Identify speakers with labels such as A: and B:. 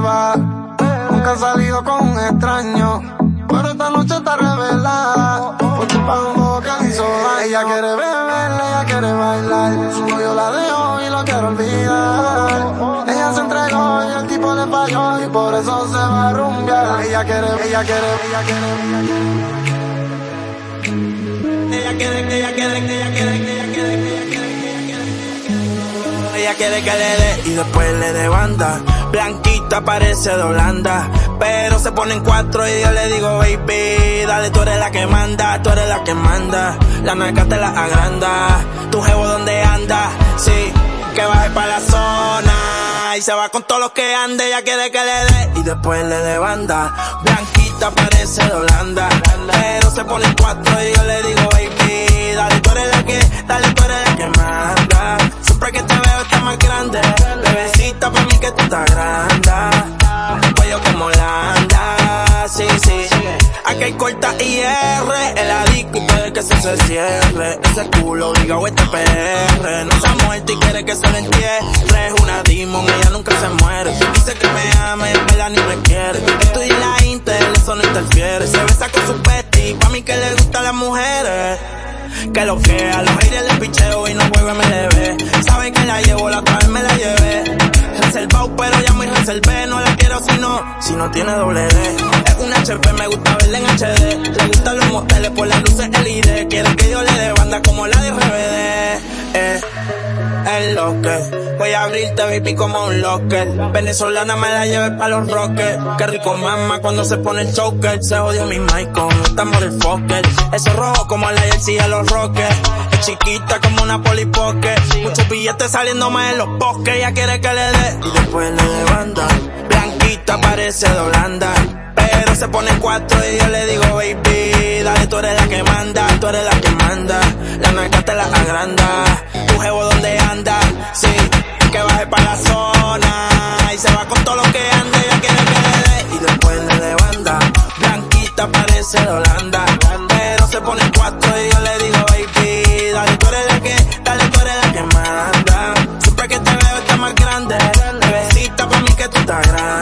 A: Nunca he salido con un extraño, pero esta noche está revelada. Por tu pango que hizo Ella quiere beber, ella quiere bailar. Su novio la dejo y lo quiero olvidar. Ella se entregó y el tipo le falló y por eso se va a rumbear. Ella quiere, ella quiere, ella quiere, ella quiere.
B: Ella quiere, ella quiere, ella quiere, ella quiere ella quiere que le dé y después le dé banda. Blanquita parece de Holanda, pero se ponen cuatro y yo le digo, baby, dale, tú eres la que manda, tú eres la que manda. La nueca te la agranda, tu jevo donde anda, sí, que baje para la zona. Y se va con todos los que ande, ella quiere que le dé y después le dé banda. Blanquita parece de Holanda, pero se ponen cuatro y yo le digo, que tú estás grande. Cuello como Holanda, sí, sí. Aquí hay corta IR, el adicto y puede que se, se cierre. Ese culo obligado este PR. No se ha muerto y quiere que se le entierre. Es una demon, ella nunca se muere. Dice que me ama y en verdad ni me quiere. Estoy en la Intel, eso no interfiere. Se besa con su bestie, pa' mí que le gustan las mujeres. Que lo que a los aires le picheo y no vuelve me debe. Saben que la llevo, la otra vez me la llevé. Muy reservé. No la quiero si no, si no tiene doble D. Es un HP, me gusta verla en HD. Le gustan los moteles por las luces LED. Quiere que yo le dé banda como la de RBD. Eh, es lo que. Voy a abrirte, baby, como un locker. Venezolana me la llevé pa' los rockers. Qué rico mama cuando se pone el choker. Se jodió mi mic con esta motherfucker. Eso rojo como la jersey de los rockers. Es chiquita como una polipoque. Muchos billetes saliendo más en los bosques. Ella quiere que le dé. Y después le dé banda. Blanquita parece de Holanda. Pero se pone cuatro y yo le digo, baby, dale, tú eres la que manda, tú eres la que manda. La nuestra te la agranda. Tu jevo donde anda, sí, viaje para la zona. Y se va con todo lo que anda, ella quiere que le dé. Y no encuentra de banda. Blanquita parece de Holanda. Pero se pone cuatro y yo le digo, baby, dale tú eres la que, dale tú eres la que manda. Siempre que te veo está más grande. Bebecita, para mí que tú estás grande.